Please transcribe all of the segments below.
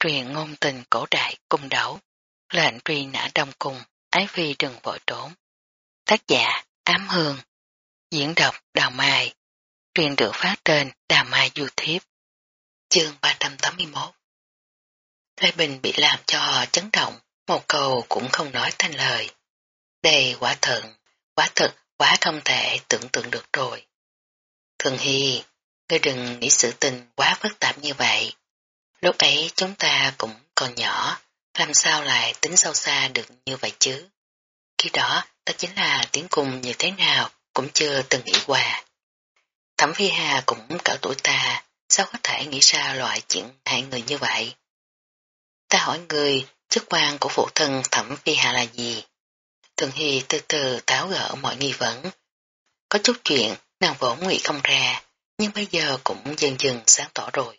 truyền ngôn tình cổ đại cung đấu, lệnh truy nã đông cung, ái phi đừng vội trốn. Tác giả Ám Hương, diễn đọc Đào Mai, truyền được phát trên Đào Mai YouTube. Chương 381 Lê Bình bị làm cho chấn động, một câu cũng không nói thành lời. Đây quả thận, quả thực, quá không thể tưởng tượng được rồi. Thường Hy, ngươi đừng nghĩ sự tình quá phức tạp như vậy. Lúc ấy chúng ta cũng còn nhỏ, làm sao lại tính sâu xa được như vậy chứ? Khi đó, ta chính là tiếng cùng như thế nào cũng chưa từng nghĩ qua. Thẩm Phi Hà cũng cỡ tuổi ta, sao có thể nghĩ ra loại chuyện hại người như vậy? Ta hỏi người, chức quan của phụ thân Thẩm Phi Hà là gì? Thường Hy từ từ tháo gỡ mọi nghi vấn. Có chút chuyện nàng vốn nghĩ không ra, nhưng bây giờ cũng dần dần sáng tỏ rồi.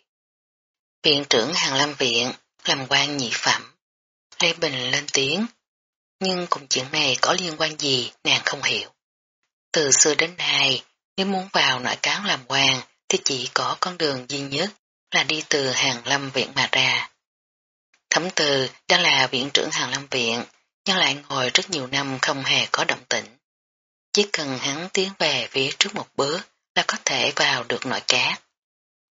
Viện trưởng Hàng Lâm Viện, làm quan nhị phẩm. Lê Bình lên tiếng, nhưng cùng chuyện này có liên quan gì nàng không hiểu. Từ xưa đến nay, nếu muốn vào nội cáo làm quan thì chỉ có con đường duy nhất là đi từ Hàng Lâm Viện mà ra. Thẩm từ đang là viện trưởng Hàng Lâm Viện, nhưng lại ngồi rất nhiều năm không hề có động tĩnh. Chỉ cần hắn tiến về phía trước một bước là có thể vào được nội cát.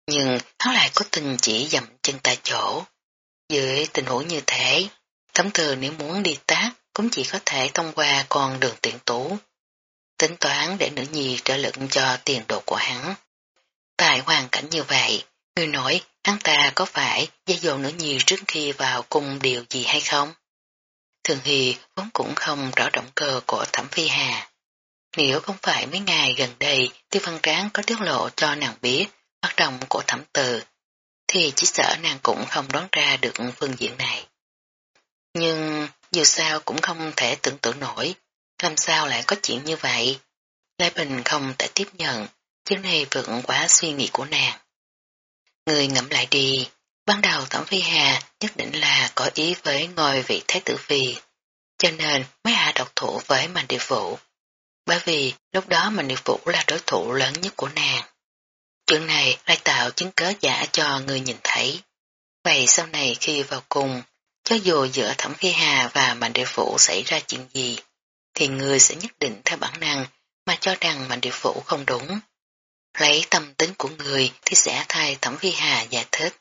Nhưng hắn lại có tình chỉ dậm chân tại chỗ. Dưới tình huống như thế, thấm từ nếu muốn đi tác cũng chỉ có thể thông qua con đường tiện tú. Tính toán để nữ nhi trợ lực cho tiền đồ của hắn. Tại hoàn cảnh như vậy, người nói hắn ta có phải dây dồn nữ nhi trước khi vào cung điều gì hay không? Thường Hy vốn cũng không rõ động cơ của Thẩm Phi Hà. Nếu không phải mấy ngày gần đây Tiêu Văn Tráng có tiết lộ cho nàng biết hoạt động của thẩm từ, thì chỉ sợ nàng cũng không đoán ra được phương diện này. Nhưng dù sao cũng không thể tưởng tượng nổi, làm sao lại có chuyện như vậy. Lai Bình không thể tiếp nhận, chuyện này vượt quá suy nghĩ của nàng. Người ngẫm lại đi, ban đầu Thẩm Phi Hà nhất định là có ý với ngôi vị Thái tử Phi, cho nên mới hạ độc thủ với Mạnh điệp Vũ. Bởi vì lúc đó Mạnh điệp Vũ là đối thủ lớn nhất của nàng. Chuyện này lại tạo chứng cớ giả cho người nhìn thấy. Vậy sau này khi vào cùng, cho dù giữa Thẩm Phi Hà và Mạnh Địa Phủ xảy ra chuyện gì, thì người sẽ nhất định theo bản năng mà cho rằng Mạnh Địa Phủ không đúng. Lấy tâm tính của người thì sẽ thay Thẩm Phi Hà giải thích.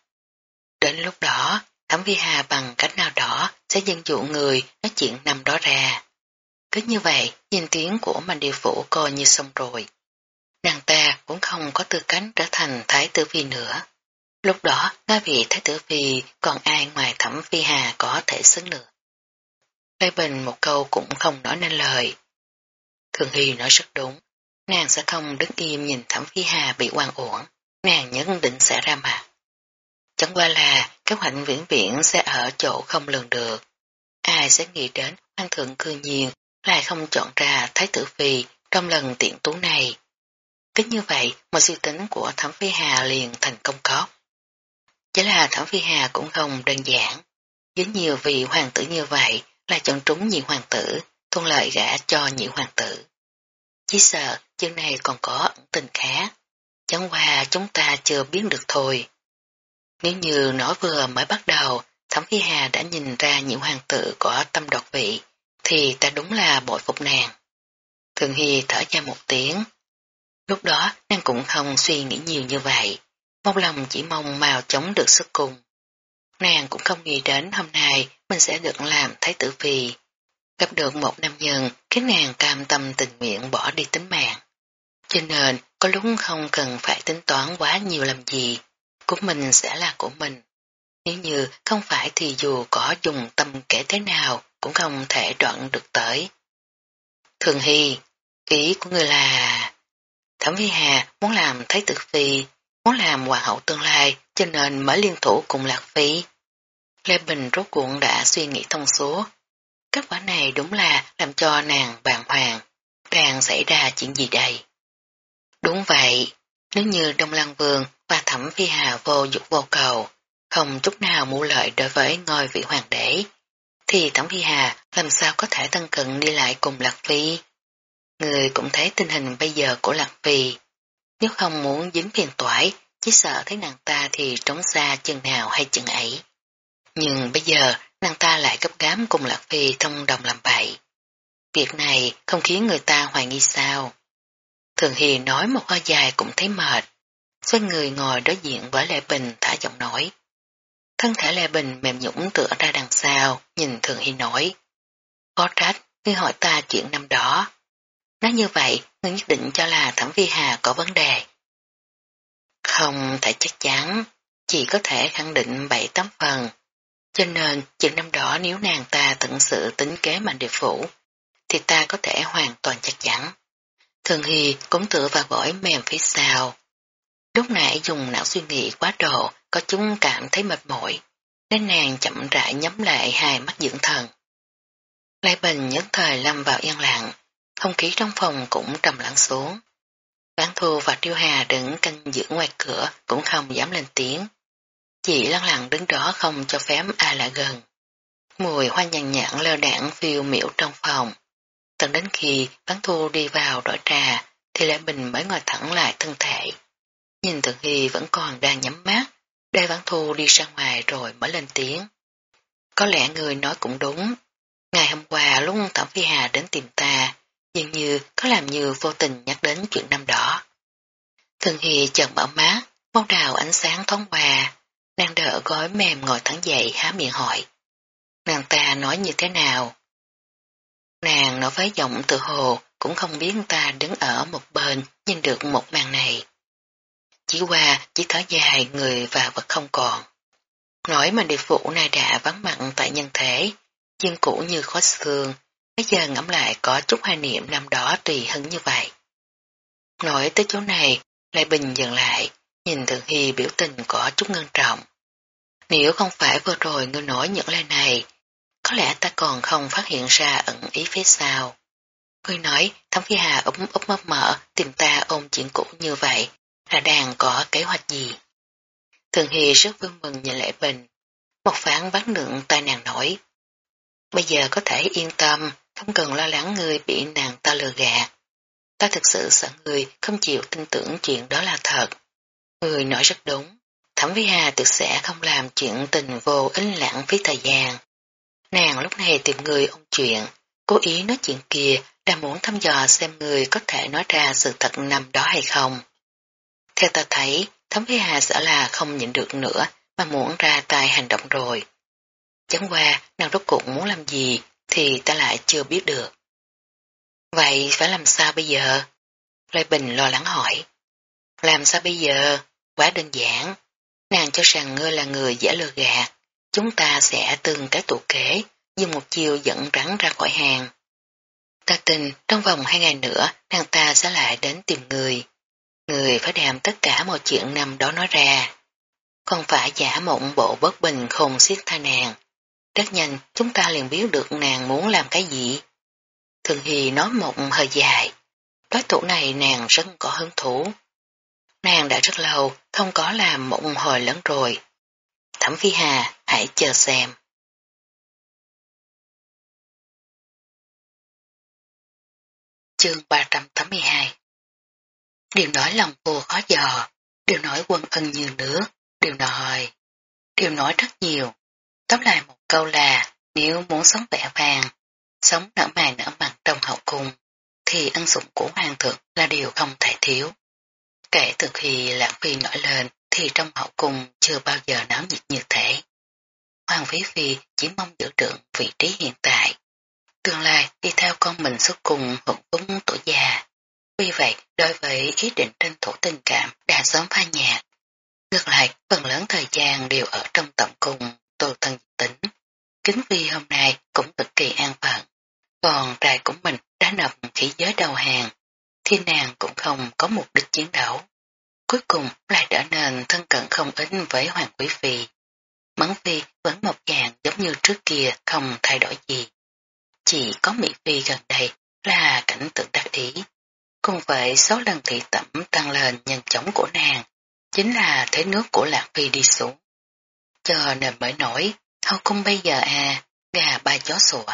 Đến lúc đó, Thẩm Phi Hà bằng cách nào đó sẽ dân dụ người nói chuyện năm đó ra. Cứ như vậy, nhìn tiếng của Mạnh Địa Phủ coi như xong rồi nàng ta cũng không có tư cánh trở thành Thái tử Phi nữa. Lúc đó, ngay vị Thái tử Phi còn ai ngoài Thẩm Phi Hà có thể xứng nữa. Lê Bình một câu cũng không nói nên lời. Thường Hy nói rất đúng, nàng sẽ không đứng im nhìn Thẩm Phi Hà bị quan uổng, nàng nhất định sẽ ra mặt. Chẳng qua là kế hoạch viễn viễn sẽ ở chỗ không lường được. Ai sẽ nghĩ đến hoàng thượng cư nhiên lại không chọn ra Thái tử Phi trong lần tiện tú này. Cứ như vậy mà suy tính của Thẩm Phi Hà liền thành công có. Chỉ là Thẩm Phi Hà cũng không đơn giản. Với nhiều vị hoàng tử như vậy là chọn trúng nhị hoàng tử, thuận lợi gã cho nhị hoàng tử. Chỉ sợ chương này còn có ẩn tình khác. Chẳng qua chúng ta chưa biết được thôi. Nếu như nói vừa mới bắt đầu, Thẩm Phi Hà đã nhìn ra những hoàng tử có tâm độc vị, thì ta đúng là bội phục nàng. Thường Hy thở ra một tiếng, Lúc đó nàng cũng không suy nghĩ nhiều như vậy, một lòng chỉ mong mau chống được sức cùng. Nàng cũng không nghĩ đến hôm nay mình sẽ được làm thái tử phi. Gặp được một nam nhân khiến nàng cam tâm tình nguyện bỏ đi tính mạng. Cho nên có lúc không cần phải tính toán quá nhiều làm gì, của mình sẽ là của mình. Nếu như không phải thì dù có dùng tâm kể thế nào cũng không thể đoạn được tới. Thường Hy, ý của người là... Thẩm Phi Hà muốn làm Thái tử Phi, muốn làm hoàng hậu tương lai cho nên mới liên thủ cùng Lạc Phi. Lê Bình rốt cuộn đã suy nghĩ thông suốt. Kết quả này đúng là làm cho nàng bàng hoàng. Đang xảy ra chuyện gì đây? Đúng vậy, nếu như Đông Lăng Vương và Thẩm Phi Hà vô dục vô cầu, không chút nào mưu lợi đối với ngôi vị hoàng đế, thì Thẩm Phi Hà làm sao có thể tân cận đi lại cùng Lạc Phi? Người cũng thấy tình hình bây giờ của Lạc Phi. Nếu không muốn dính phiền toái, chỉ sợ thấy nàng ta thì trống xa chừng nào hay chừng ấy. Nhưng bây giờ nàng ta lại gấp gám cùng Lạc Phi thông đồng làm bậy. Việc này không khiến người ta hoài nghi sao. Thường Hi nói một hơi dài cũng thấy mệt. Xoay người ngồi đối diện với Lệ Bình thả giọng nói. Thân thể Lệ Bình mềm nhũng tựa ra đằng sau, nhìn Thường Hi nói. Có trách, ngươi hỏi ta chuyện năm đó. Nói như vậy, ngươi nhất định cho là Thẩm Vi Hà có vấn đề. Không thể chắc chắn, chỉ có thể khẳng định bảy tấm phần. Cho nên, chuyện năm đó nếu nàng ta tận sự tính kế mạnh địa phủ, thì ta có thể hoàn toàn chắc chắn. Thường Hy cũng tựa vào gõi mềm phía sau. Lúc nãy dùng não suy nghĩ quá độ, có chúng cảm thấy mệt mỏi, nên nàng chậm rãi nhắm lại hai mắt dưỡng thần. Lai Bình nhất thời lâm vào yên lặng, không khí trong phòng cũng trầm lắng xuống. Bán thu và Tiêu Hà đứng canh giữ ngoài cửa cũng không dám lên tiếng. Chỉ lăng lặng đứng đó không cho phép ai lại gần. Mùi hoa nhàn nhãn lơ đảng phiêu miễu trong phòng. Tận đến khi bán thu đi vào đổi trà thì Lệ Bình mới ngồi thẳng lại thân thể. Nhìn Thượng Hy vẫn còn đang nhắm mắt, đây bán thu đi ra ngoài rồi mới lên tiếng. Có lẽ người nói cũng đúng. Ngày hôm qua lúc Thẩm Phi Hà đến tìm ta, dường như có làm như vô tình nhắc đến chuyện năm đó. Thường Hy chợt mở mắt, mong đào ánh sáng thoáng qua, nàng đỡ gói mềm ngồi thẳng dậy há miệng hỏi. Nàng ta nói như thế nào? Nàng nói với giọng tự hồ cũng không biết ta đứng ở một bên nhìn được một màn này. Chỉ qua chỉ thở dài người và vật không còn. Nói mà địa phụ này đã vắng mặn tại nhân thể, chân cũ như khói xương, bây giờ ngẫm lại có chút hoài niệm năm đó tùy hứng như vậy. Nói tới chỗ này, Lai bình dừng lại, nhìn Thượng Hy biểu tình có chút ngân trọng. Nếu không phải vừa rồi ngươi nói những lời này, có lẽ ta còn không phát hiện ra ẩn ý phía sau. Ngươi nói Thẩm Phi Hà ấm úp mấp mở tìm ta ôm chuyện cũ như vậy là đang có kế hoạch gì. Thường Hy rất vui mừng nhìn Lệ Bình. Một phán bắn lượng tai nàng nổi. Bây giờ có thể yên tâm, không cần lo lắng người bị nàng ta lừa gạt. Ta thực sự sợ người không chịu tin tưởng chuyện đó là thật. Người nói rất đúng. Thẩm Vi Hà tuyệt sẽ không làm chuyện tình vô ích lãng phí thời gian. Nàng lúc này tìm người ông chuyện, cố ý nói chuyện kia là muốn thăm dò xem người có thể nói ra sự thật nằm đó hay không. Theo ta thấy, Thẩm Vi Hà sợ là không nhịn được nữa mà muốn ra tay hành động rồi. Chẳng qua, nàng rốt cuộc muốn làm gì thì ta lại chưa biết được. Vậy phải làm sao bây giờ? Lê Bình lo lắng hỏi. Làm sao bây giờ? Quá đơn giản. Nàng cho rằng ngươi là người giả lừa gạt. Chúng ta sẽ từng cái tụ kế, dùng một chiều dẫn rắn ra khỏi hàng. Ta tin trong vòng hai ngày nữa nàng ta sẽ lại đến tìm người. Người phải đem tất cả mọi chuyện năm đó nói ra. Không phải giả mộng bộ bất bình không xiết tha nàng. Rất nhanh chúng ta liền biết được nàng muốn làm cái gì. Thường Hy nói một hơi dài. Đối thủ này nàng rất có hứng thú. Nàng đã rất lâu không có làm một hồi lớn rồi. Thẩm Phi Hà hãy chờ xem. Chương 382 Điều nói lòng cô khó dò, điều nói quân ân như nước, điều nói, điều nói rất nhiều. Tóm lại một câu là nếu muốn sống vẻ vàng, sống nở mày nở mặt trong hậu cung, thì ân sủng của hoàng thượng là điều không thể thiếu. Kể từ khi lãng Phi nổi lên thì trong hậu cung chưa bao giờ náo nhiệt như thế. Hoàng Phí Phi chỉ mong giữ trưởng vị trí hiện tại. Tương lai đi theo con mình suốt cùng hưởng phúng tuổi già. Vì vậy, đối với ý định tranh thủ tình cảm đã sớm pha nhạt. Ngược lại, phần lớn thời gian đều ở trong tổng cung tô thân tính. Kính vi hôm nay cũng cực kỳ an phận. Còn trai của mình đã nập khỉ giới đầu hàng, thì nàng cũng không có mục đích chiến đấu. Cuối cùng lại trở nên thân cận không ít với Hoàng Quý Phi. Mẫn Phi vẫn một dạng giống như trước kia không thay đổi gì. Chỉ có Mỹ Phi gần đây là cảnh tượng đắc ý. Cùng với số lần thị tẩm tăng lên nhanh chóng của nàng, chính là thế nước của Lạc Phi đi xuống. Cho nên mới nổi, hậu cung bây giờ à, gà ba chó sủa.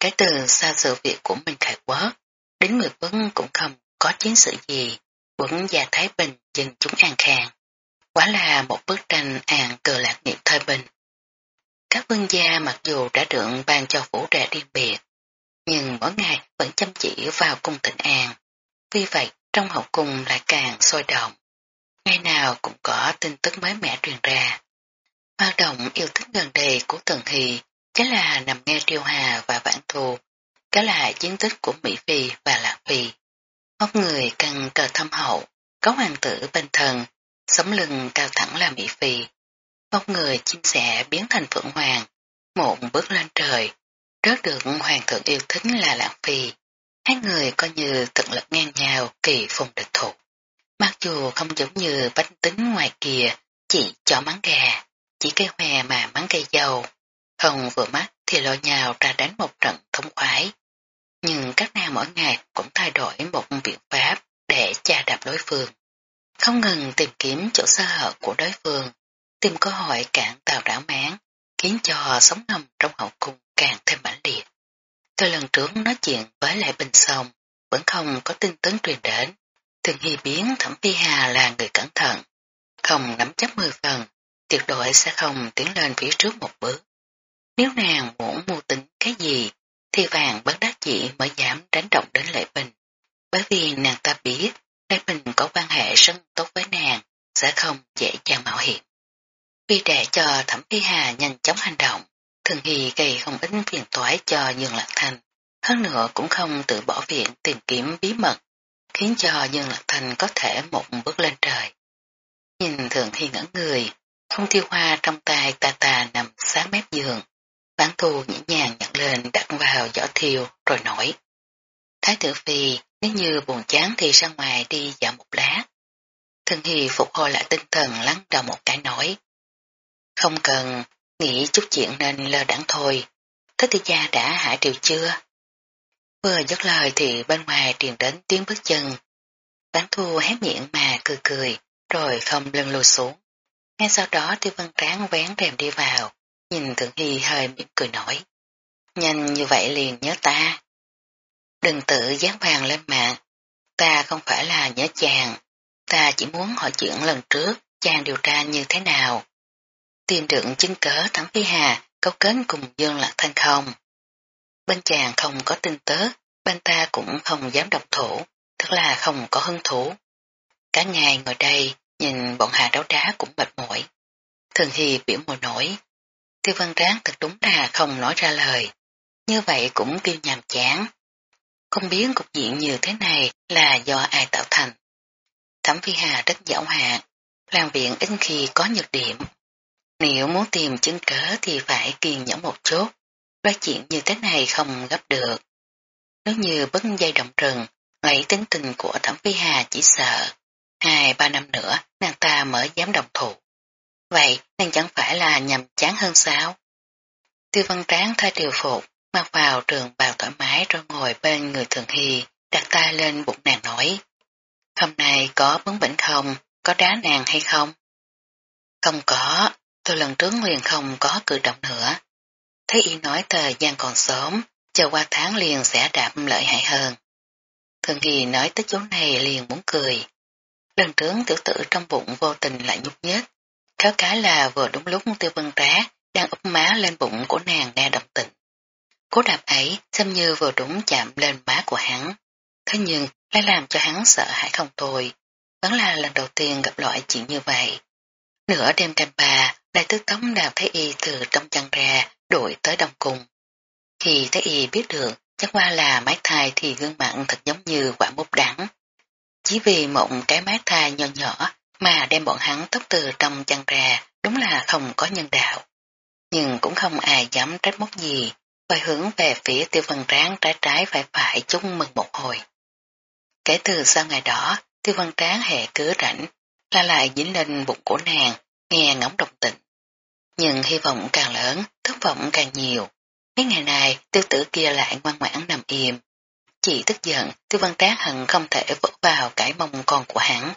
Cái từ xa sự việc của mình khải quá, đến người vấn cũng không có chiến sự gì, quận gia Thái Bình dừng chúng an khang. quá là một bức tranh an cờ lạc nghiệp thời bình. các vương gia mặc dù đã được ban cho phủ đệ riêng biệt, nhưng mỗi ngày vẫn chăm chỉ vào cung tịnh an. Vì vậy, trong hậu cung lại càng sôi động. Ngày nào cũng có tin tức mới mẻ truyền ra. Hoạt động yêu thích gần đây của Tần Hì chính là nằm nghe Triều Hà và Vãn Thù, cái là chiến tích của Mỹ Phi và Lạc Phi. Một người cần cờ thâm hậu, có hoàng tử bên thần, sống lưng cao thẳng là Mỹ Phi. Một người chim sẻ biến thành Phượng Hoàng, mộn bước lên trời, rớt được hoàng thượng yêu thích là Lạc Phi. Hai người coi như tận lực ngang nhau kỳ phùng địch thủ. Mặc dù không giống như bánh tính ngoài kia, chỉ cho mắng gà, chỉ cây hòe mà mắng cây dầu. hồng vừa mắt thì lo nhào ra đánh một trận thống khoái. Nhưng các nàng mỗi ngày cũng thay đổi một biện pháp để tra đạp đối phương. Không ngừng tìm kiếm chỗ sơ hở của đối phương, tìm cơ hội cản tàu đảo mán, khiến cho sống ngầm trong hậu cung càng thêm mãnh liệt. Từ lần trước nói chuyện với lại Bình Sông, vẫn không có tin tấn truyền đến. Thường Hy biến Thẩm Phi Hà là người cẩn thận, không nắm chấp mười phần, tuyệt đối sẽ không tiến lên phía trước một bước. Nếu nàng muốn mưu tính cái gì, thì vàng bất đắc dĩ mới dám đánh động đến Lệ Bình. Bởi vì nàng ta biết Lệ Bình có quan hệ rất tốt với nàng, sẽ không dễ dàng mạo hiểm. Vì để cho Thẩm Phi Hà nhanh chóng hành động, Thường Hy gây không ít phiền toái cho Dương Lạc Thành, hơn nữa cũng không tự bỏ viện tìm kiếm bí mật, khiến cho Dương Lạc Thành có thể một bước lên trời. Nhìn Thường Hy ngẩn người, không tiêu hoa trong tay tà tà nằm sát mép giường, bán thu nhẹ nhàng nhận lên đặt vào giỏ thiêu rồi nổi. Thái tử phi nếu như buồn chán thì ra ngoài đi dạo một lát. thân Hy phục hồi lại tinh thần lắng đầu một cái nói. Không cần, nghĩ chút chuyện nên lơ đẳng thôi. Thế thì gia đã hạ triều chưa? Vừa dứt lời thì bên ngoài truyền đến tiếng bước chân. Bán thu hé miệng mà cười cười, rồi không lưng lùi xuống. Ngay sau đó tiêu văn tráng vén rèm đi vào, nhìn thượng hy hơi mỉm cười nổi. Nhanh như vậy liền nhớ ta. Đừng tự dán vàng lên mạng, ta không phải là nhớ chàng, ta chỉ muốn hỏi chuyện lần trước chàng điều tra như thế nào. Tìm được chứng cớ thẩm phi hà câu kết cùng dương lạc thanh không. Bên chàng không có tin tớ, bên ta cũng không dám độc thủ, tức là không có hứng thú. Cả ngày ngồi đây, nhìn bọn hà đấu đá cũng mệt mỏi. Thường Hy biểu mồ nổi. Tiêu văn ráng thật đúng là không nói ra lời. Như vậy cũng kêu nhàm chán. Không biết cục diện như thế này là do ai tạo thành. Thẩm Phi Hà rất dạo hạ, làm viện ít khi có nhược điểm. Nếu muốn tìm chứng cớ thì phải kiên nhẫn một chút, nói chuyện như thế này không gấp được. Nếu như bất dây động rừng, lấy tính tình của Thẩm Phi Hà chỉ sợ. Hai ba năm nữa, nàng ta mới dám đồng thủ. Vậy, nàng chẳng phải là nhầm chán hơn sao? Tiêu văn tráng thay điều phục, mặc vào trường bào thoải mái rồi ngồi bên người thường hy, đặt tay lên bụng nàng nói. Hôm nay có bướng bệnh không, có đá nàng hay không? Không có, tôi lần trước liền không có cử động nữa. Thấy y nói thời gian còn sớm, chờ qua tháng liền sẽ đạp lợi hại hơn. Thường Hy nói tới chỗ này liền muốn cười. Lần trướng tiểu tử trong bụng vô tình lại nhúc nhết. kéo cái là vừa đúng lúc tiêu vân trá đang úp má lên bụng của nàng nghe động tình. Cố đạp ấy xem như vừa đúng chạm lên má của hắn. Thế nhưng lại làm cho hắn sợ hãi không thôi. Vẫn là lần đầu tiên gặp loại chuyện như vậy. Nửa đêm canh bà, đại tứ tống đào thấy y từ trong chăn ra, đuổi tới đồng cung. Khi thấy y biết được, chắc qua là mái thai thì gương mặt thật giống như quả mút đắng. Chỉ vì một cái mát thai nhỏ nhỏ mà đem bọn hắn tóc từ trong chăn ra, đúng là không có nhân đạo. Nhưng cũng không ai dám trách móc gì, quay hướng về phía tiêu văn tráng trái trái phải phải chúc mừng một hồi. Kể từ sau ngày đó, tiêu văn tráng hệ cứ rảnh, la lại dính lên bụng của nàng, nghe ngóng đồng tình. Nhưng hy vọng càng lớn, thất vọng càng nhiều. Mấy ngày này, tiêu tử kia lại ngoan ngoãn nằm im. Chỉ tức giận, tiêu văn tráng hận không thể vỗ vào cái mông con của hắn.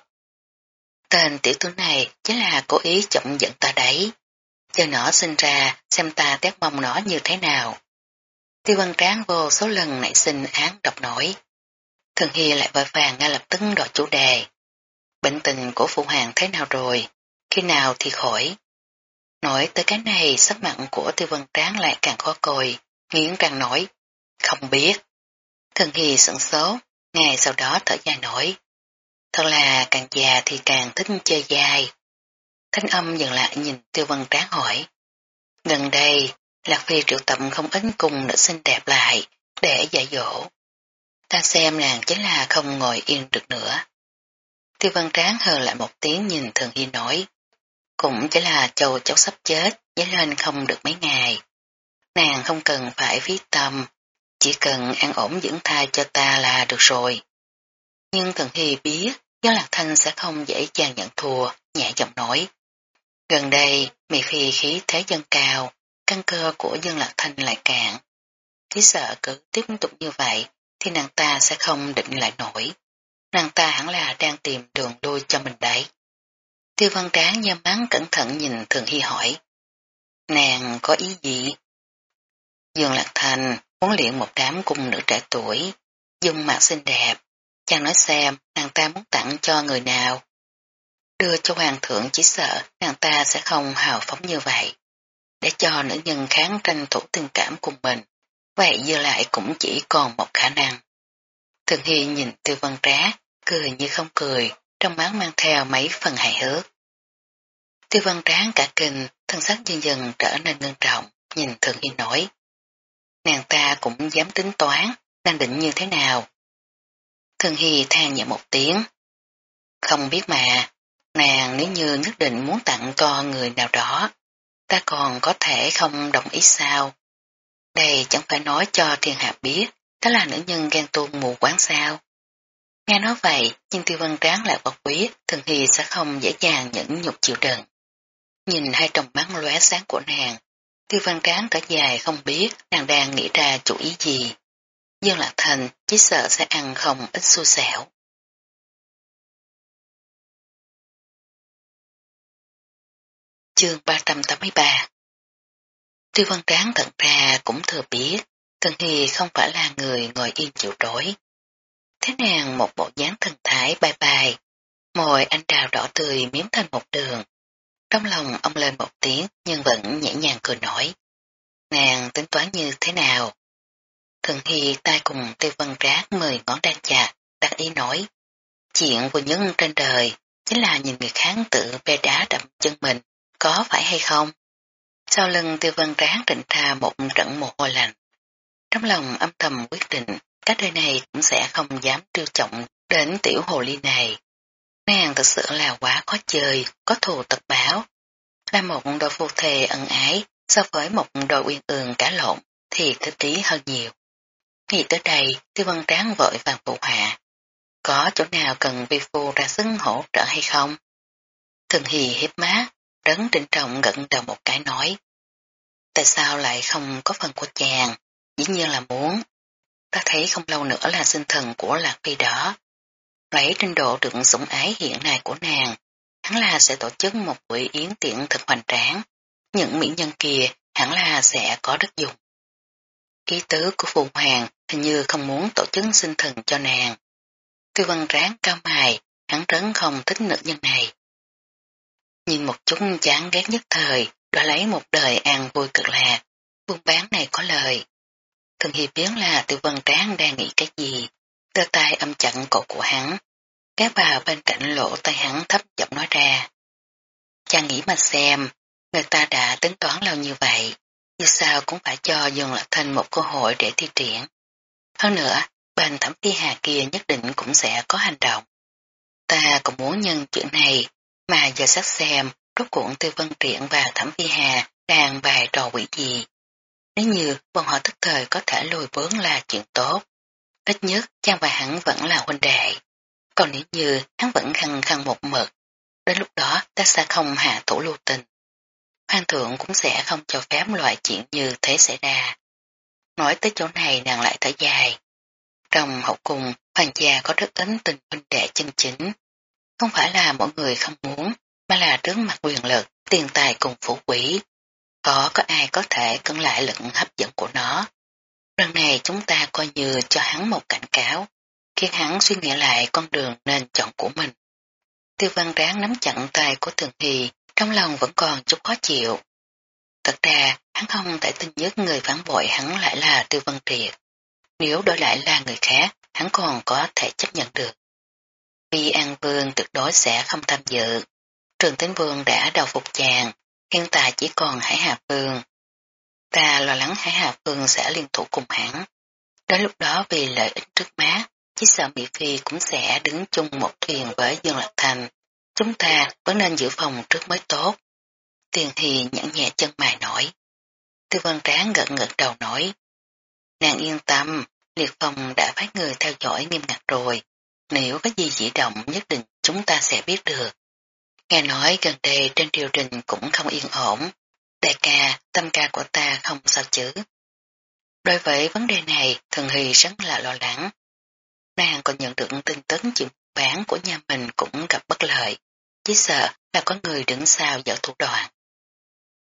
Tên tiểu tướng này chính là cố ý chậm giận ta đấy. Chờ nó sinh ra, xem ta tét mông nó như thế nào. Tiêu văn tráng vô số lần nảy sinh án độc nổi. Thường Hy lại vội vàng ngay lập tức đổi chủ đề. Bệnh tình của phụ hoàng thế nào rồi? Khi nào thì khỏi? Nói tới cái này sắc mặn của tiêu văn tráng lại càng khó coi, nghiến răng nói, không biết. Thần Hy sững số, ngày sau đó thở dài nổi. Thật là càng già thì càng thích chơi dài. Thanh âm dừng lại nhìn tiêu vân tráng hỏi. Gần đây, Lạc Phi triệu tập không ít cùng nữ xinh đẹp lại, để dạy dỗ. Ta xem nàng chính là không ngồi yên được nữa. Tiêu văn tráng hờ lại một tiếng nhìn thường hy nói. Cũng chỉ là châu cháu sắp chết, giấy lên không được mấy ngày. Nàng không cần phải phí tâm, chỉ cần an ổn dưỡng thai cho ta là được rồi. Nhưng Thần hy biết, do lạc thanh sẽ không dễ dàng nhận thua, nhẹ giọng nói. Gần đây, mì phi khí thế dân cao, căn cơ của dân lạc thanh lại cạn. Chỉ sợ cứ tiếp tục như vậy, thì nàng ta sẽ không định lại nổi. Nàng ta hẳn là đang tìm đường đôi cho mình đấy. Tiêu văn tráng nhắm mắn cẩn thận nhìn Thường Hy hỏi. Nàng có ý gì? Dương Lạc Thành muốn luyện một đám cung nữ trẻ tuổi, dung mặt xinh đẹp. Chàng nói xem nàng ta muốn tặng cho người nào. Đưa cho hoàng thượng chỉ sợ nàng ta sẽ không hào phóng như vậy. Để cho nữ nhân kháng tranh thủ tình cảm cùng mình. Vậy giờ lại cũng chỉ còn một khả năng. Thường Hy nhìn tiêu văn trá, cười như không cười, trong mắt mang theo mấy phần hài hước. Tiêu văn tráng cả kinh, thân sắc dần dần trở nên ngân trọng, nhìn Thường Hy nói. Nàng ta cũng dám tính toán, đang định như thế nào. Thường Hy than nhẹ một tiếng. Không biết mà, nàng nếu như nhất định muốn tặng cho người nào đó, ta còn có thể không đồng ý sao. Đây chẳng phải nói cho thiên hạ biết, đó là nữ nhân ghen tuông mù quán sao. Nghe nói vậy, nhưng tiêu văn tráng lại bọc quyết, thường Hy sẽ không dễ dàng nhẫn nhục chịu đựng. Nhìn hai tròng mắt lóe sáng của nàng, tiêu văn Cán thở dài không biết nàng đang nghĩ ra chủ ý gì. Dương Lạc Thành chỉ sợ sẽ ăn không ít xui xẻo. Chương 383 Tiêu văn Cán thật ra cũng thừa biết, Tần Hy không phải là người ngồi yên chịu rối. Thế nàng một bộ dáng thần thái bài bài, môi anh đào đỏ tươi miếm thành một đường. Trong lòng ông lên một tiếng nhưng vẫn nhẹ nhàng cười nổi. Nàng tính toán như thế nào? Thần Hy tay cùng tiêu văn rác mười ngón đan chặt, đặt ý nói. Chuyện của nhân trên đời chính là nhìn người khác tự bê đá đậm chân mình, có phải hay không? Sau lưng tiêu văn rác định tha một trận mồ hôi lạnh. Trong lòng âm thầm quyết định, các đời này cũng sẽ không dám trêu trọng đến tiểu hồ ly này. Nàng thật sự là quá khó chơi, có thù tật báo. Là một đôi phu thề ân ái, so với một đôi uyên ương cả lộn, thì thích trí hơn nhiều. Nghĩ tới đây, tiêu văn tráng vội vàng phụ hạ. Có chỗ nào cần vi phu ra sức hỗ trợ hay không? Thường hì hiếp má, rấn trịnh trọng gận đầu một cái nói. Tại sao lại không có phần của chàng? Dĩ nhiên là muốn. Ta thấy không lâu nữa là sinh thần của Lạc Phi đó. Lấy trình độ được sủng ái hiện nay của nàng, hắn là sẽ tổ chức một buổi yến tiện thật hoành tráng. Những mỹ nhân kia hẳn là sẽ có đất dùng. Ý tứ của Phụ Hoàng hình như không muốn tổ chức sinh thần cho nàng. Tư văn ráng cao mài, hắn rấn không thích nữ nhân này. Nhìn một chút chán ghét nhất thời, đã lấy một đời an vui cực lạc, buôn bán này có lời. Thường hiệp biến là tiêu văn tráng đang nghĩ cái gì, đưa tay âm chặn cổ của hắn, các bà bên cạnh lỗ tay hắn thấp giọng nói ra. Cha nghĩ mà xem, người ta đã tính toán lâu như vậy, như sao cũng phải cho Dương Lạc Thanh một cơ hội để thi triển. Hơn nữa, bên thẩm phi hà kia nhất định cũng sẽ có hành động. Ta cũng muốn nhân chuyện này, mà giờ sắp xem rốt cuộn Tư Vân Triển và Thẩm Phi Hà đang bài trò quỷ gì. Nếu như bọn họ tức thời có thể lùi bướng là chuyện tốt, ít nhất chàng và hắn vẫn là huynh đệ. Còn nếu như hắn vẫn khăng khăng một mực, đến lúc đó ta sẽ không hạ thủ lưu tình. Hoàng thượng cũng sẽ không cho phép loại chuyện như thế xảy ra. Nói tới chỗ này nàng lại thở dài. Trong hậu cung, hoàng gia có rất ấn tình huynh đệ chân chính. Không phải là mọi người không muốn, mà là trước mặt quyền lực, tiền tài cùng phủ quỷ. Có có ai có thể cân lại lực hấp dẫn của nó. Lần này chúng ta coi như cho hắn một cảnh cáo, khiến hắn suy nghĩ lại con đường nên chọn của mình. Tiêu văn ráng nắm chặn tay của Thường Hy, trong lòng vẫn còn chút khó chịu, Thật ra, hắn không thể tin nhất người phản bội hắn lại là Tiêu Văn Triệt. Nếu đổi lại là người khác, hắn còn có thể chấp nhận được. Vì An Vương tuyệt đối sẽ không tham dự. Trường Tính Vương đã đầu phục chàng, hiện tại chỉ còn Hải Hà Vương. Ta lo lắng Hải Hà Phương sẽ liên thủ cùng hắn. Đến lúc đó vì lợi ích trước mắt chỉ sợ Mỹ Phi cũng sẽ đứng chung một thuyền với Dương Lạc Thành. Chúng ta vẫn nên giữ phòng trước mới tốt. Tiền Hy nhẫn nhẹ chân mài nổi. Tư văn Tráng gật gật đầu nói. Nàng yên tâm, liệt phòng đã phái người theo dõi nghiêm ngặt rồi. Nếu có gì dị động nhất định chúng ta sẽ biết được. Nghe nói gần đây trên triều đình cũng không yên ổn. Đại ca, tâm ca của ta không sao chứ. Đối với vấn đề này, Thần Hy rất là lo lắng. Nàng còn nhận được tin tức chuyện bán của nhà mình cũng gặp bất lợi. Chỉ sợ là có người đứng sau dở thủ đoạn.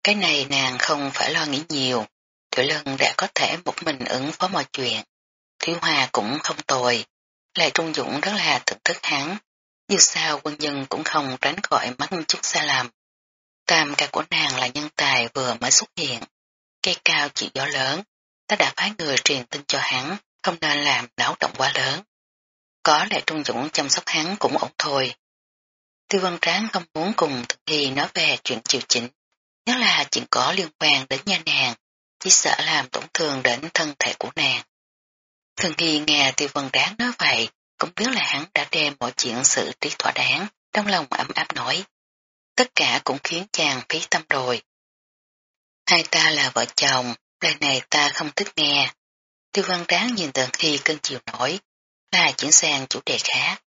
Cái này nàng không phải lo nghĩ nhiều. Tiểu lân đã có thể một mình ứng phó mọi chuyện. Thiếu Hòa cũng không tồi. Lại Trung Dũng rất là thưởng thức hắn. Dù sao quân dân cũng không tránh khỏi mắc chút sai lầm. Tam ca của nàng là nhân tài vừa mới xuất hiện. Cây cao chỉ gió lớn. Ta đã phái người truyền tin cho hắn, không nên làm náo động quá lớn. Có lẽ Trung Dũng chăm sóc hắn cũng ổn thôi. Tiêu Văn Tráng không muốn cùng Thực Hy nói về chuyện triều chính, nhất là chuyện có liên quan đến nhà nàng, chỉ sợ làm tổn thương đến thân thể của nàng. Thường Hy nghe Tiêu Văn Tráng nói vậy, cũng biết là hắn đã đem mọi chuyện xử trí thỏa đáng, trong lòng ấm áp nổi. Tất cả cũng khiến chàng phí tâm rồi. Hai ta là vợ chồng, lời này ta không thích nghe. Tiêu Văn Đáng nhìn Thường khi cơn chiều nổi, là chuyển sang chủ đề khác.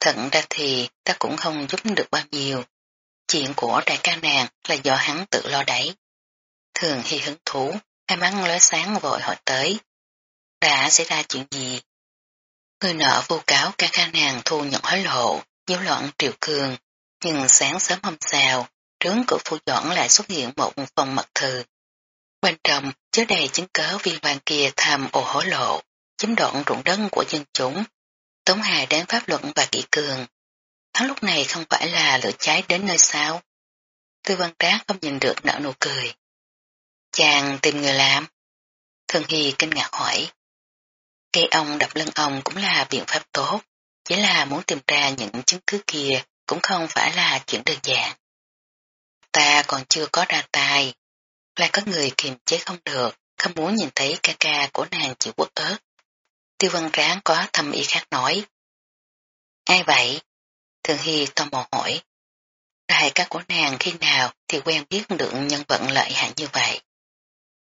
Thật ra thì ta cũng không giúp được bao nhiêu. Chuyện của đại ca nàng là do hắn tự lo đẩy. Thường hy hứng thú, hai mắt lóe sáng vội hỏi tới. Đã xảy ra chuyện gì? Người nợ vô cáo ca ca nàng thu nhận hối lộ, nhiễu loạn triều cường, nhưng sáng sớm hôm sau, trướng cửa phu dọn lại xuất hiện một phòng mật thư. Bên trong chứa đầy chứng cớ viên quan kia tham ô hối lộ, chiếm đoạn ruộng đất của dân chúng, tống hài đến pháp luận và kỹ cường. Hắn lúc này không phải là lửa cháy đến nơi sao. Tư văn trác không nhìn được nở nụ cười. Chàng tìm người làm. Thường Hy kinh ngạc hỏi. Cây ông đập lưng ông cũng là biện pháp tốt, chỉ là muốn tìm ra những chứng cứ kia cũng không phải là chuyện đơn giản. Ta còn chưa có ra tay, lại có người kiềm chế không được, không muốn nhìn thấy ca ca của nàng chịu quốc ớt. Tiêu văn ráng có thầm ý khác nói. Ai vậy? Thường Hy tò mò hỏi. Đại ca của nàng khi nào thì quen biết được nhân vật lợi hại như vậy.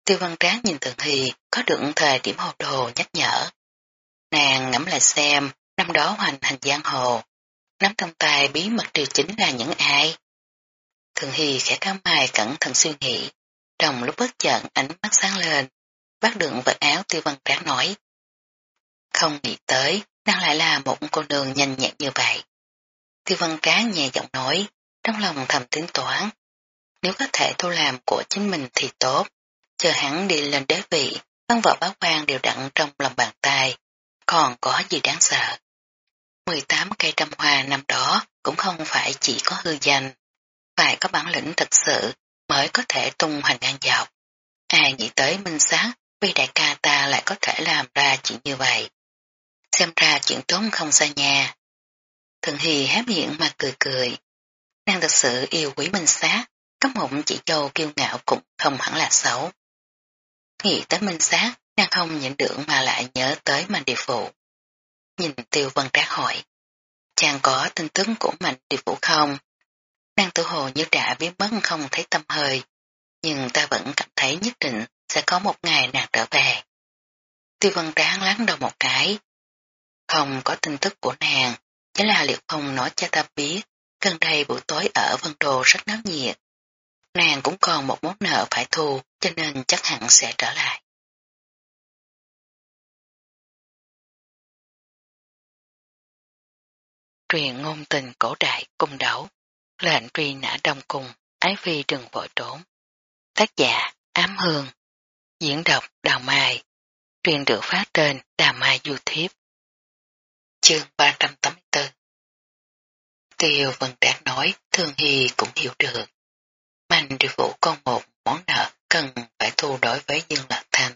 Tiêu văn ráng nhìn Thường Hy có được thời điểm hồ đồ nhắc nhở. Nàng ngẫm lại xem, năm đó hoành hành giang hồ, nắm trong tay bí mật điều chính là những ai. Thường Hy khẽ cao mài cẩn thận suy nghĩ, trong lúc bất chợt ánh mắt sáng lên, bác đường vật áo tiêu văn tráng nói. Không nghĩ tới, đang lại là một cô nương nhanh nhẹn như vậy. Tiêu văn tráng nhẹ giọng nói, trong lòng thầm tính toán. Nếu có thể thu làm của chính mình thì tốt, chờ hắn đi lên đế vị, văn vợ báo quan đều đặn trong lòng bàn tay, còn có gì đáng sợ. 18 cây trăm hoa năm đó cũng không phải chỉ có hư danh, phải có bản lĩnh thật sự mới có thể tung hành ngang dọc. Ai nghĩ tới minh sát vì đại ca ta lại có thể làm ra chuyện như vậy. Xem ra chuyện tốn không xa nhà. Thường Hy hé miệng mà cười cười. Nàng thật sự yêu quý minh sát, cấp mộng chỉ châu kiêu ngạo cũng không hẳn là xấu. Nghĩ tới minh sát, nàng không nhịn được mà lại nhớ tới mạnh địa phụ. Nhìn tiêu vân trác hỏi, chàng có tin tức của mạnh điều vũ không? Năng tự hồ như đã biến mất không thấy tâm hơi, nhưng ta vẫn cảm thấy nhất định sẽ có một ngày nàng trở về. Tiêu vân tráng lắng đầu một cái. Không có tin tức của nàng, chỉ là liệu không nói cho ta biết, gần đây buổi tối ở Vân Đồ rất náo nhiệt. Nàng cũng còn một món nợ phải thu, cho nên chắc hẳn sẽ trở lại. truyền ngôn tình cổ đại cung đấu, lệnh truy nã đông cung, ái phi đừng vội trốn. Tác giả Ám Hương, diễn đọc Đào Mai, truyền được phát trên Đào Mai YouTube. Chương 384 Tiêu Vân Đạt nói Thương Hy cũng hiểu được. Mạnh điều vụ con một món nợ cần phải thu đối với Dương Lạc Thanh.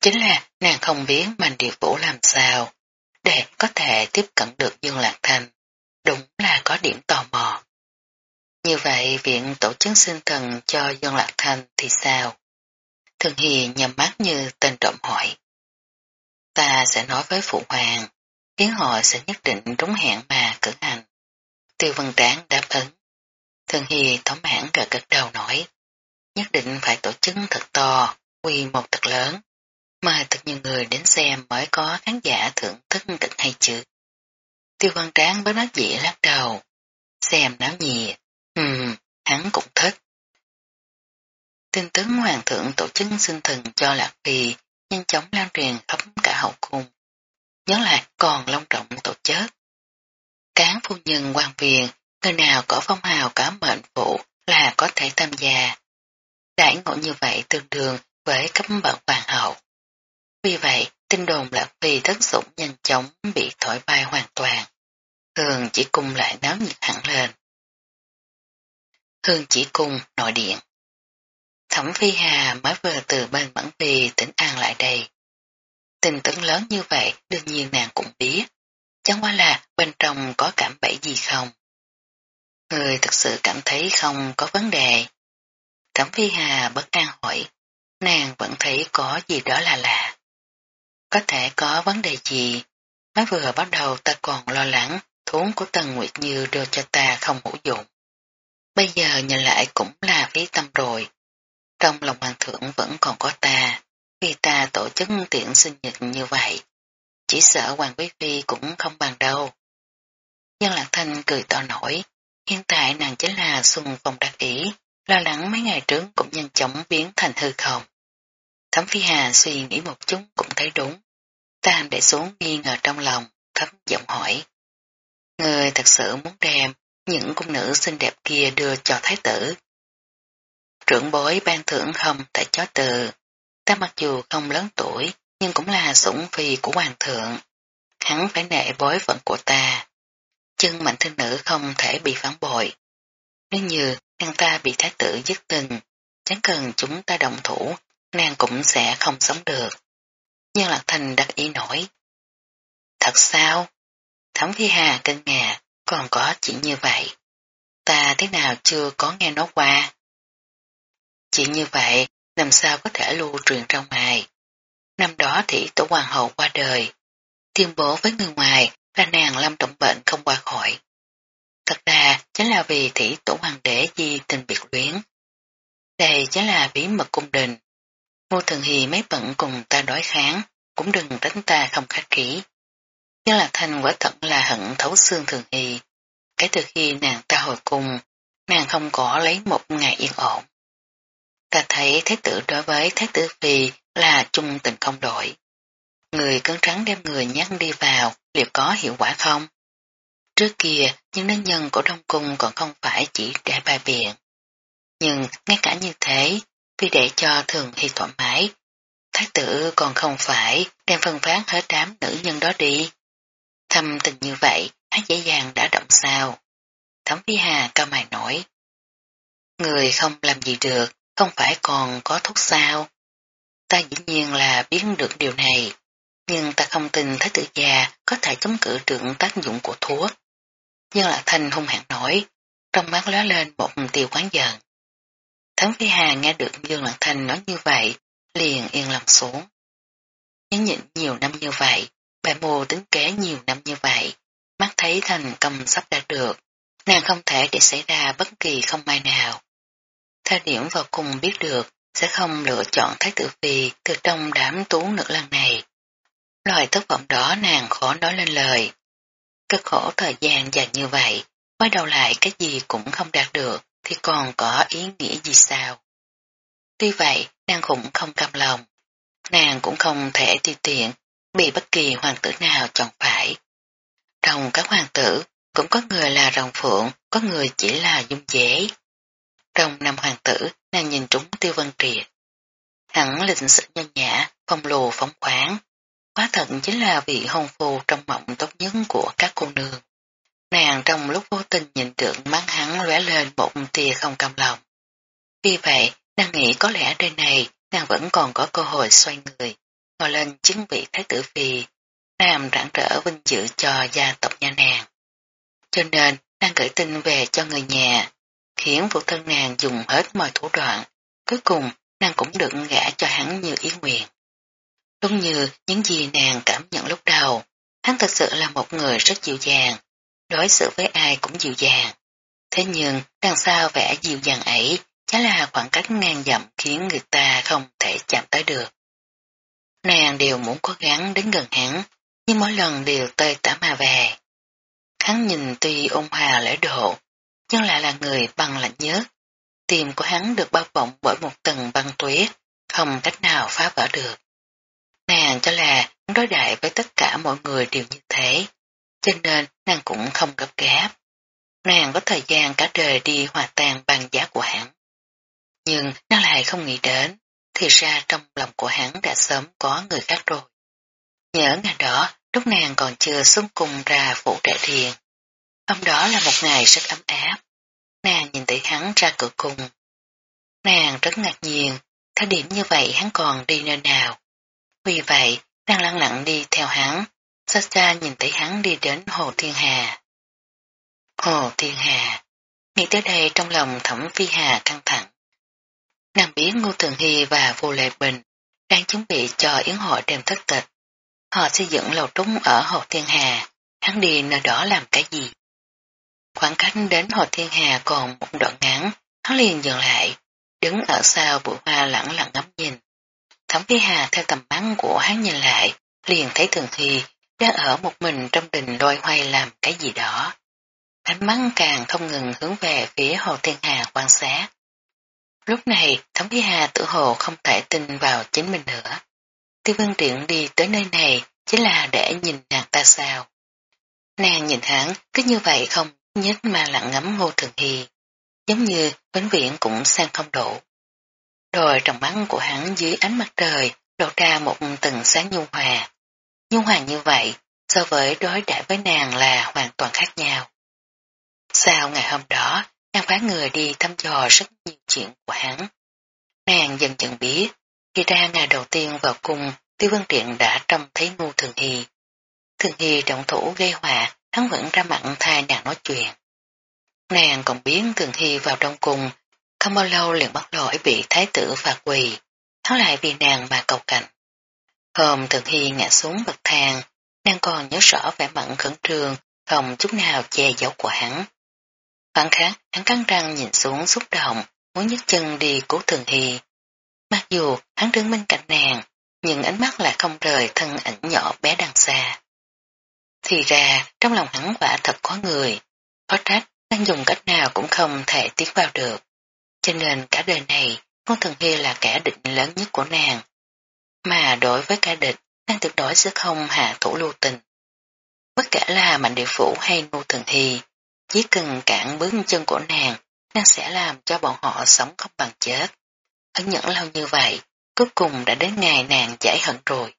Chính là nàng không biết Mạnh Điệp Vũ làm sao, để có thể tiếp cận được Dương Lạc Thành. Đúng là có điểm tò mò. Như vậy viện tổ chức sinh thần cho Dương Lạc Thành thì sao? Thường Hì nhầm mắt như tên trộm hỏi. Ta sẽ nói với Phụ Hoàng, khiến họ sẽ nhất định đúng hẹn mà cử hành. Tiêu Văn Tráng đáp ứng. Thường Hì thỏa mãn gật gật đầu nói, nhất định phải tổ chức thật to, quy một thật lớn, mời thật nhiều người đến xem mới có khán giả thưởng thức kịch hay chứ. Tiêu Văn Tráng bất đắc dĩ lắc đầu, xem náo nhiệt, ừm, hắn cũng thích. Tin tức hoàng thượng tổ chức sinh thần cho Lạc Phi nhanh chóng lan truyền khắp cả hậu cung. Nhớ lại còn long trọng tổ chức. Cán phu nhân quan viện, người nào có phong hào cả mệnh phụ là có thể tham gia. Đại ngộ như vậy tương đương với cấp bậc hoàng hậu. Vì vậy, tin đồn Lạc Phi thất sủng nhanh chóng bị thổi bay hoàn toàn. Hương chỉ cung lại náo nhiệt hẳn lên. Hương chỉ cung nội điện. Thẩm Phi Hà mới vừa từ bên Mẫn Phi tỉnh An lại đây. Tình tấn lớn như vậy đương nhiên nàng cũng biết. Chẳng qua là bên trong có cảm bẫy gì không. Người thực sự cảm thấy không có vấn đề. Thẩm Phi Hà bất an hỏi, nàng vẫn thấy có gì đó là lạ. Có thể có vấn đề gì? Mới vừa bắt đầu ta còn lo lắng thốn của Tần Nguyệt Như đưa cho ta không hữu dụng. Bây giờ nhìn lại cũng là phí tâm rồi. Trong lòng hoàng thượng vẫn còn có ta, vì ta tổ chức tiện sinh nhật như vậy. Chỉ sợ hoàng quý phi cũng không bằng đâu. nhân lạc thanh cười to nổi, hiện tại nàng chính là xuân phong đặc ý, lo lắng mấy ngày trước cũng nhanh chóng biến thành hư không. Thẩm Phi Hà suy nghĩ một chút cũng thấy đúng. Tam để xuống nghi ngờ trong lòng, thấp giọng hỏi. Người thật sự muốn đem những cung nữ xinh đẹp kia đưa cho thái tử. Trưởng bối ban thưởng không tại chó từ. Ta mặc dù không lớn tuổi, nhưng cũng là sủng phi của hoàng thượng. Hắn phải nệ bối phận của ta. Chân mạnh thương nữ không thể bị phản bội. Nếu như nàng ta bị thái tử dứt tình, chẳng cần chúng ta đồng thủ, nàng cũng sẽ không sống được. Nhưng Lạc Thành đặc ý nổi. Thật sao? Thẩm Phi Hà kinh ngạc, còn có chuyện như vậy. Ta thế nào chưa có nghe nói qua. Chuyện như vậy, làm sao có thể lưu truyền trong ngoài. Năm đó thì tổ hoàng hậu qua đời. Tuyên bố với người ngoài là nàng lâm trọng bệnh không qua khỏi. Thật ra chính là vì thị tổ hoàng đế di tình biệt luyến. Đây chính là bí mật cung đình. Ngô Thường Hì mấy bận cùng ta đối kháng, cũng đừng đánh ta không khách kỹ. Nhưng là thanh quả thật là hận thấu xương Thường Hì. Kể từ khi nàng ta hồi cùng nàng không có lấy một ngày yên ổn. Ta thấy thái tử đối với thái tử phi là chung tình không đổi. Người cứng trắng đem người nhắc đi vào liệu có hiệu quả không? Trước kia, những nữ nhân của Đông Cung còn không phải chỉ để bài biện. Nhưng ngay cả như thế, vì để cho thường thì thoải mái, thái tử còn không phải đem phân phán hết đám nữ nhân đó đi. Thâm tình như vậy, hắn dễ dàng đã động sao. Thẩm Phi Hà cao mày nổi. Người không làm gì được, không phải còn có thuốc sao. Ta dĩ nhiên là biết được điều này, nhưng ta không tin thái tử già có thể chống cự được tác dụng của thuốc. Nhưng là thanh hung hãn nổi, trong mắt lóe lên một tiêu quán giận. Thắng Phi Hà nghe được Dương Lạc thành nói như vậy, liền yên lòng xuống. Nhấn nhịn nhiều năm như vậy, bài mô tính kế nhiều năm như vậy, mắt thấy thành công sắp đạt được, nàng không thể để xảy ra bất kỳ không may nào. Thời điểm vào cùng biết được sẽ không lựa chọn Thái tử Phi từ trong đám tú nữ lần này. loài thất vọng đó nàng khó nói lên lời. Cực khổ thời gian dài như vậy, quay đầu lại cái gì cũng không đạt được thì còn có ý nghĩa gì sao? Tuy vậy, nàng cũng không cam lòng. Nàng cũng không thể tùy tiện bị bất kỳ hoàng tử nào chọn phải. Trong các hoàng tử, cũng có người là rồng phượng, có người chỉ là dung dễ. Trong năm hoàng tử, nàng nhìn trúng tiêu vân triệt. Hẳn lịch sự nhân nhã, phong lù phóng khoáng. Quá thật chính là vị hôn phu trong mộng tốt nhất của các cô nương. Nàng trong lúc vô tình nhìn được lóe lên một tia không cam lòng. Vì vậy, nàng nghĩ có lẽ đây này nàng vẫn còn có cơ hội xoay người, ngồi lên chứng vị thái tử phi, làm rạng rỡ vinh dự cho gia tộc nhà nàng. Cho nên, nàng gửi tin về cho người nhà, khiến phụ thân nàng dùng hết mọi thủ đoạn. Cuối cùng, nàng cũng được gả cho hắn như ý nguyện. Đúng như những gì nàng cảm nhận lúc đầu, hắn thật sự là một người rất dịu dàng, đối xử với ai cũng dịu dàng. Thế nhưng, đằng sau vẻ dịu dàng ấy, chắc là khoảng cách ngang dặm khiến người ta không thể chạm tới được. Nàng đều muốn cố gắng đến gần hắn, nhưng mỗi lần đều tơi tả mà về. Hắn nhìn tuy ôn hòa lễ độ, nhưng lại là người băng lạnh nhất. Tim của hắn được bao bọc bởi một tầng băng tuyết, không cách nào phá vỡ được. Nàng cho là đối đại với tất cả mọi người đều như thế, cho nên nàng cũng không gấp gáp. Nàng có thời gian cả đời đi hòa tan bằng giá của hắn. Nhưng nàng lại không nghĩ đến, thì ra trong lòng của hắn đã sớm có người khác rồi. Nhớ ngày đó, lúc nàng còn chưa xuống cùng ra phủ trẻ thiền. Hôm đó là một ngày rất ấm áp. Nàng nhìn thấy hắn ra cửa cùng. Nàng rất ngạc nhiên, thời điểm như vậy hắn còn đi nơi nào. Vì vậy, nàng lặng lặng đi theo hắn, xa xa nhìn thấy hắn đi đến Hồ Thiên Hà. Hồ Thiên Hà, nghĩ tới đây trong lòng thẩm phi hà căng thẳng. Nàng biết Ngô Thường Hy và Vô Lệ Bình đang chuẩn bị cho yến hội đêm thất tịch. Họ xây dựng lầu trúng ở Hồ Thiên Hà, hắn đi nơi đó làm cái gì? Khoảng cách đến Hồ Thiên Hà còn một đoạn ngắn, hắn liền dừng lại, đứng ở sau bụi hoa lặng lặng ngắm nhìn. Thẩm Phi Hà theo tầm bắn của hắn nhìn lại, liền thấy Thường Hy đang ở một mình trong đình loay hoay làm cái gì đó. Ánh mắt càng không ngừng hướng về phía Hồ Thiên Hà quan sát. Lúc này, thống Phi Hà tự hồ không thể tin vào chính mình nữa. Tiêu Vân Điện đi tới nơi này chính là để nhìn nàng ta sao. Nàng nhìn hắn cứ như vậy không nhất mà lặng ngắm Ngô Thường Hy, giống như vĩnh viễn cũng sang không đủ. Rồi trong mắt của hắn dưới ánh mặt trời lộ ra một từng sáng nhu hòa. Nhu hòa như vậy, so với đối đãi với nàng là hoàn toàn khác nhau. Sau ngày hôm đó, nàng phái người đi thăm dò rất nhiều chuyện của hắn. Nàng dần dần biết, khi ra ngày đầu tiên vào cung, Tiêu Vân Điện đã trông thấy ngu Thường Hy. Thường Hy động thủ gây hòa, hắn vẫn ra mặn thay nàng nói chuyện. Nàng còn biến Thường Hy vào trong cung, không bao lâu liền bắt lỗi bị thái tử phạt quỳ, hắn lại vì nàng mà cầu cảnh. Hôm Thường Hy ngã xuống bậc thang, nàng còn nhớ rõ vẻ mặn khẩn trương, không chút nào che giấu của hắn. Phản kháng, hắn cắn răng nhìn xuống xúc động, muốn nhấc chân đi cứu Thường Hy. Mặc dù hắn đứng bên cạnh nàng, nhưng ánh mắt lại không rời thân ảnh nhỏ bé đằng xa. Thì ra, trong lòng hắn quả thật có người, có trách, đang dùng cách nào cũng không thể tiến vào được. Cho nên cả đời này, Ngô Thường Hy là kẻ địch lớn nhất của nàng. Mà đối với cả địch, nàng tuyệt đối sẽ không hạ thủ lưu tình. Bất kể là Mạnh Địa Phủ hay Ngô Thường Hy, chỉ cần cản bước chân của nàng, nàng sẽ làm cho bọn họ sống không bằng chết. Ấn nhẫn lâu như vậy, cuối cùng đã đến ngày nàng giải hận rồi.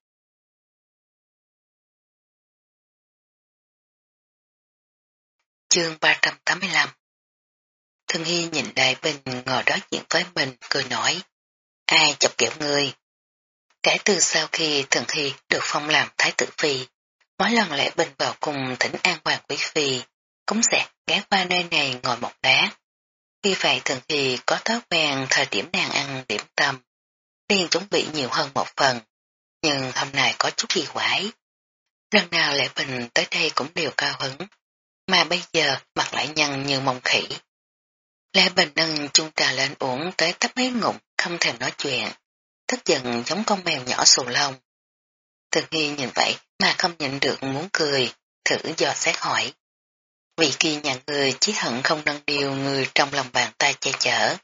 Chương 385 Thường Hy nhìn đại bình ngồi đối diện với mình, cười nói, ai chọc kiểu người? Kể từ sau khi Thường Hy được phong làm Thái tử Phi, mỗi lần lễ bình vào cùng thỉnh an hoàng quý phi, cũng sẽ ghé qua nơi này ngồi một đá. Vì vậy Thường thì có thói quen thời điểm nàng ăn điểm tâm, liền chuẩn bị nhiều hơn một phần, nhưng hôm nay có chút gì quái. Lần nào lễ bình tới đây cũng đều cao hứng, mà bây giờ mặt lại nhăn như mông khỉ. Lệ Bình nâng chung trà lên uống tới tấp mấy ngụm, không thèm nói chuyện, tức giận giống con mèo nhỏ xù lông. Thường Hy nhìn vậy mà không nhận được muốn cười, thử dò xét hỏi. Vì kia nhà người chỉ hận không nâng điều người trong lòng bàn tay che chở,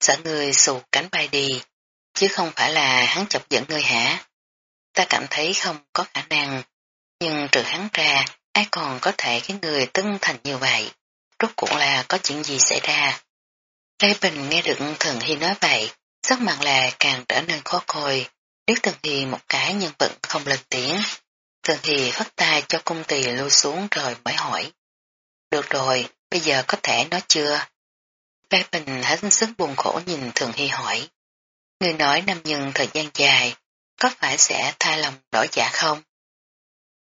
sợ người sụt cánh bay đi, chứ không phải là hắn chọc giận người hả? Ta cảm thấy không có khả năng, nhưng trừ hắn ra, ai còn có thể cái người tưng thành như vậy? Rốt cuộc là có chuyện gì xảy ra? Lê Bình nghe được Thần Hy nói vậy, sắc mặt là càng trở nên khó coi, liếc Thần Hy một cái nhưng vẫn không lên tiếng. Thần Hy phát tay cho cung tỳ lưu xuống rồi mới hỏi. Được rồi, bây giờ có thể nói chưa? Bác Bình hết sức buồn khổ nhìn Thường Hy hỏi. Người nói nam nhân thời gian dài, có phải sẽ thay lòng đổi dạ không?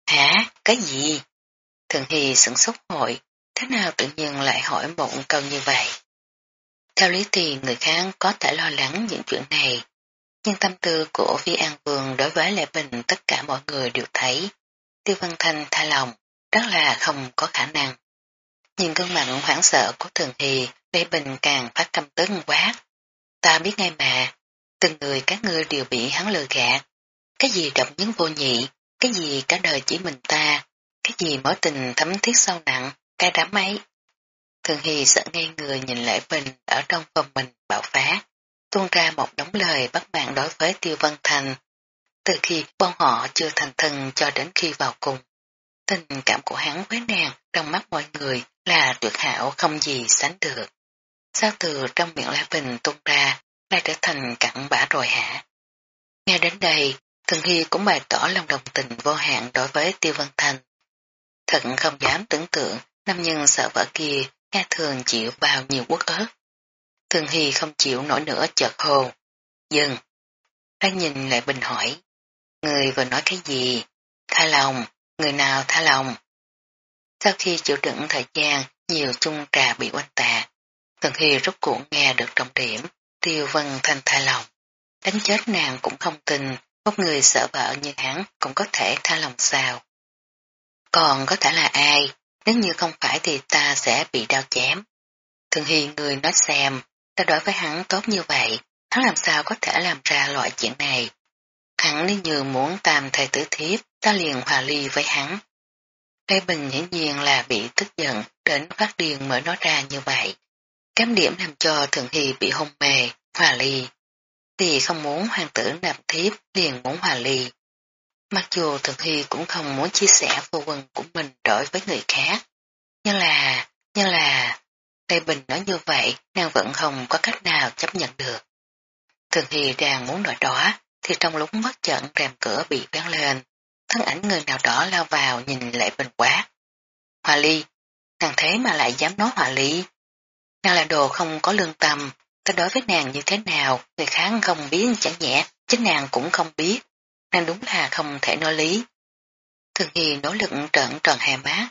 Hả? Cái gì? Thường Hy sửng sốt hội, thế nào tự nhiên lại hỏi một câu như vậy? Theo lý thì người khác có thể lo lắng những chuyện này, nhưng tâm tư của Vi An Vương đối với Lệ Bình tất cả mọi người đều thấy. Tiêu Văn Thanh tha lòng, rất là không có khả năng. Nhìn gương mặt hoảng sợ của Thường Hy, Lê Bình càng phát căm tức quá. Ta biết ngay mà, từng người các ngươi đều bị hắn lừa gạt. Cái gì độc những vô nhị, cái gì cả đời chỉ mình ta, cái gì mối tình thấm thiết sâu nặng, cái đám ấy. Thường Hy sợ ngay người nhìn Lễ Bình ở trong phòng mình bạo phá, tuôn ra một đống lời bắt mạng đối với Tiêu Văn Thành. Từ khi bọn họ chưa thành thân cho đến khi vào cùng, tình cảm của hắn với nàng trong mắt mọi người là tuyệt hảo không gì sánh được. Sao từ trong miệng La Bình tung ra lại trở thành cặn bã rồi hả? Nghe đến đây, Thường Hy cũng bày tỏ lòng đồng tình vô hạn đối với Tiêu Văn Thành. Thật không dám tưởng tượng nam nhân sợ vợ kia nghe thường chịu bao nhiêu quốc ớt. Thường Hy không chịu nổi nữa chợt hồ. Dừng. Đang nhìn lại bình hỏi. Người vừa nói cái gì? Tha lòng. Người nào tha lòng? Sau khi chịu đựng thời gian, nhiều chung trà bị oanh tạc. Thường Hy rút cuộc nghe được trọng điểm. Tiêu Vân Thanh tha lòng. Đánh chết nàng cũng không tin, một người sợ vợ như hắn cũng có thể tha lòng sao. Còn có thể là ai, nếu như không phải thì ta sẽ bị đau chém. Thường Hy người nói xem, ta đối với hắn tốt như vậy, hắn làm sao có thể làm ra loại chuyện này. Hắn nếu như muốn tam thầy tử thiếp, ta liền hòa ly với hắn. Lê Bình hiển nhiên là bị tức giận đến phát điên mới nói ra như vậy. Cám điểm làm cho Thường Hy bị hôn mê, hòa ly. thì không muốn hoàng tử nạp thiếp liền muốn hòa ly. Mặc dù Thường Hy cũng không muốn chia sẻ vô quân của mình đối với người khác. Nhưng là, nhưng là, Tây Bình nói như vậy, nàng vẫn không có cách nào chấp nhận được. Thường Hy đang muốn nói đó, thì trong lúc mất trận rèm cửa bị vén lên, thân ảnh người nào đó lao vào nhìn Lệ Bình quá. Hòa ly, nàng thế mà lại dám nói hòa ly. Nàng là đồ không có lương tâm, ta đối với nàng như thế nào, người khác không biết chẳng nhẹ, chính nàng cũng không biết. Nàng đúng là không thể nói lý. Thường Hy nỗ lực trợn tròn hai má.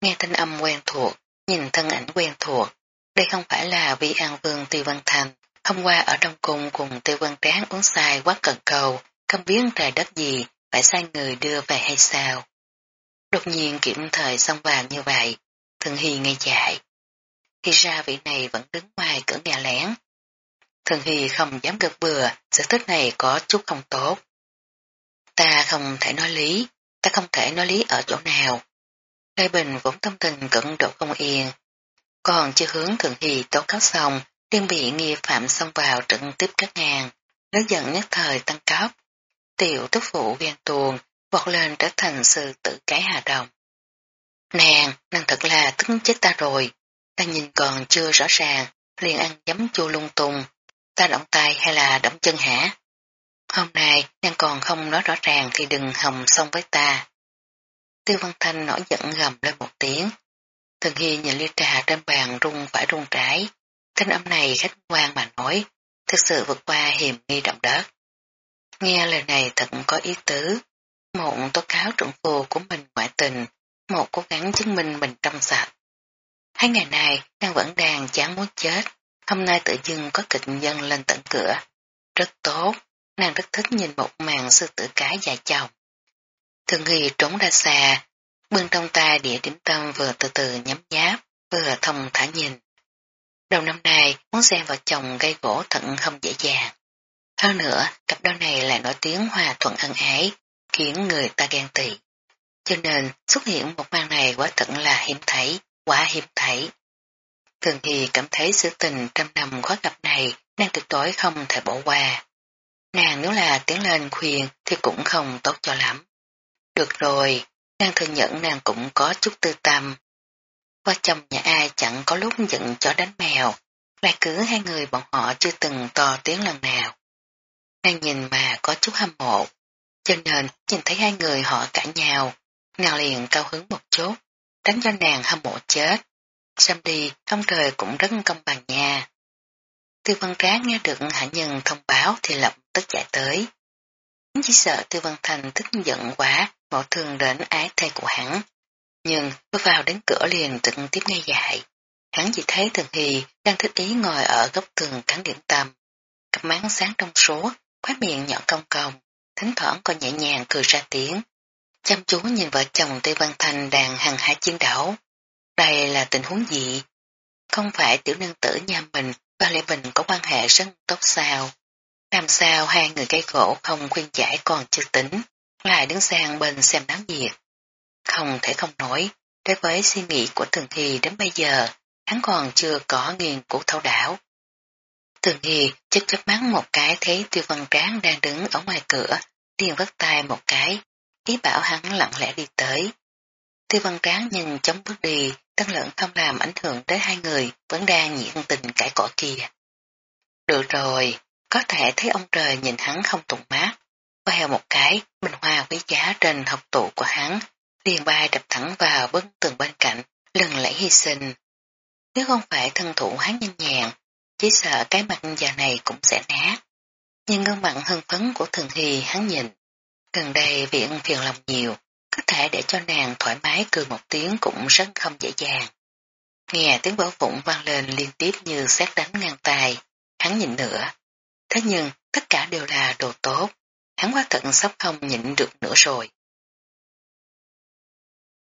Nghe thanh âm quen thuộc, nhìn thân ảnh quen thuộc. Đây không phải là vi an vương Tiêu Văn Thành. Hôm qua ở trong cung cùng Tiêu Văn Tráng uống sai quá cần cầu, không biết trời đất gì, phải sai người đưa về hay sao. Đột nhiên kiểm thời xong vàng như vậy, Thường Hy ngay dại. Khi ra vị này vẫn đứng ngoài cửa nhà lén. Thường Hy không dám gật bừa, sự thích này có chút không tốt. Ta không thể nói lý, ta không thể nói lý ở chỗ nào. Lê Bình vốn tâm tình cẩn độ không yên. Còn chưa hướng Thường Hy tố cáo xong, liên bị nghi phạm xông vào trận tiếp các ngàn, nó giận nhất thời tăng cấp. Tiểu tức phụ ghen tuồng, vọt lên trở thành sư tử cái hà đồng. Nàng, nàng thật là tức chết ta rồi, ta nhìn còn chưa rõ ràng, liền ăn giấm chua lung tung, ta động tay hay là động chân hả? Hôm nay nàng còn không nói rõ ràng thì đừng hồng xong với ta. Tiêu Văn Thanh nổi giận gầm lên một tiếng. Thường Hy nhìn ly trà trên bàn rung phải rung trái. Thanh âm này khách quan mà nói, thực sự vượt qua hiểm nghi động đất. Nghe lời này thật có ý tứ. Một tố cáo trưởng phù của mình ngoại tình, một cố gắng chứng minh mình trong sạch. Hai ngày này, nàng vẫn đang chán muốn chết. Hôm nay tự dưng có kịch dân lên tận cửa. Rất tốt, nàng rất thích nhìn một màn sư tử cái dài chồng. Thường nghi trốn ra xa, bưng trong tay địa điểm tâm vừa từ từ nhắm nháp, vừa thông thả nhìn. Đầu năm nay, muốn xem vợ chồng gây gỗ thận không dễ dàng. Hơn nữa, cặp đôi này lại nổi tiếng hòa thuận ân ái, khiến người ta ghen tị. Cho nên, xuất hiện một màn này quá thật là hiếm thấy, quá hiếm thấy. Thường thì cảm thấy sự tình trăm năm khó gặp này, nàng tuyệt đối không thể bỏ qua. Nàng nếu là tiến lên khuyên thì cũng không tốt cho lắm. Được rồi, nàng thừa nhận nàng cũng có chút tư tâm. Qua chồng nhà ai chẳng có lúc giận chó đánh mèo, lại cứ hai người bọn họ chưa từng to tiếng lần nào. Nàng nhìn mà có chút hâm mộ, cho nên nhìn thấy hai người họ cãi nhau, nàng liền cao hứng một chút, đánh cho nàng hâm mộ chết. Xem đi, ông trời cũng rất công bằng nha. Tiêu văn trác nghe được hạ nhân thông báo thì lập tức chạy tới. Chỉ sợ Tiêu Văn Thành tức giận quá, ngộ thương đến ái thê của hắn. Nhưng bước vào đến cửa liền trực tiếp ngay dại. Hắn chỉ thấy Thường Hy đang thích ý ngồi ở góc tường cắn điểm tâm. Cặp máng sáng trong suốt, khóe miệng nhỏ cong cong, thỉnh thoảng còn nhẹ nhàng cười ra tiếng. Chăm chú nhìn vợ chồng Tây Văn Thành đang hằng hải chiến đấu. Đây là tình huống gì? Không phải tiểu nương tử nhà mình và Lê Bình có quan hệ rất tốt sao? Làm sao hai người cây gỗ không khuyên giải còn chưa tính, lại đứng sang bên xem náo nhiệt. Không thể không nói, đối với suy nghĩ của Thường Hy đến bây giờ, hắn còn chưa có nghiền cứu thấu đảo. Thường Hy chấp chấp mắt một cái thấy tiêu văn tráng đang đứng ở ngoài cửa, liền vất tay một cái, ý bảo hắn lặng lẽ đi tới. Tiêu văn tráng nhìn chống bước đi, tăng lượng không làm ảnh hưởng tới hai người, vẫn đang nhiệt tình cãi cỏ kia. Được rồi, có thể thấy ông trời nhìn hắn không tụng mát, queo một cái, bình hoa quý giá trên học tủ của hắn, liền bay đập thẳng vào bức tường bên cạnh, lần lẫy hy sinh. Nếu không phải thân thủ hắn nhanh nhàng, chỉ sợ cái mặt già này cũng sẽ nát. Nhưng gương mặt hân phấn của thường hy hắn nhìn. Gần đây viện phiền lòng nhiều, có thể để cho nàng thoải mái cười một tiếng cũng rất không dễ dàng. Nghe tiếng bảo vụn vang lên liên tiếp như xét đánh ngang tài, hắn nhìn nữa. Thế nhưng tất cả đều là đồ tốt, hắn quá tận sắp không nhịn được nữa rồi.